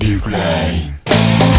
Replay.